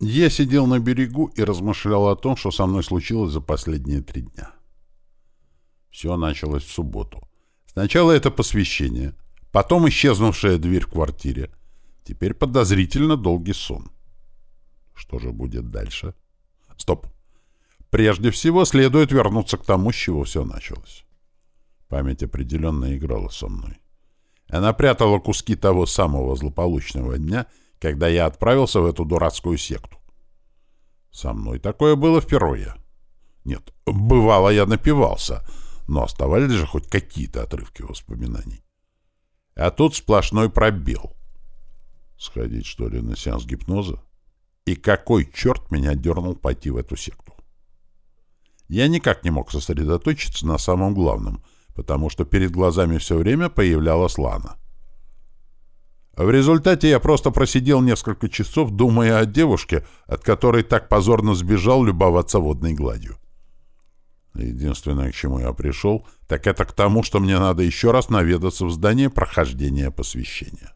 Я сидел на берегу и размышлял о том, что со мной случилось за последние три дня. Все началось в субботу. Сначала это посвящение, потом исчезнувшая дверь в квартире, теперь подозрительно долгий сон. Что же будет дальше? Стоп. Прежде всего следует вернуться к тому, с чего все началось. Память определенно играла со мной. Она прятала куски того самого злополучного дня — когда я отправился в эту дурацкую секту. Со мной такое было впервые. Нет, бывало я напивался, но оставались же хоть какие-то отрывки воспоминаний. А тут сплошной пробел. Сходить, что ли, на сеанс гипноза? И какой черт меня дернул пойти в эту секту? Я никак не мог сосредоточиться на самом главном, потому что перед глазами все время появлялась Лана. В результате я просто просидел несколько часов, думая о девушке, от которой так позорно сбежал любоваться водной гладью. Единственное, к чему я пришел, так это к тому, что мне надо еще раз наведаться в здание прохождения посвящения.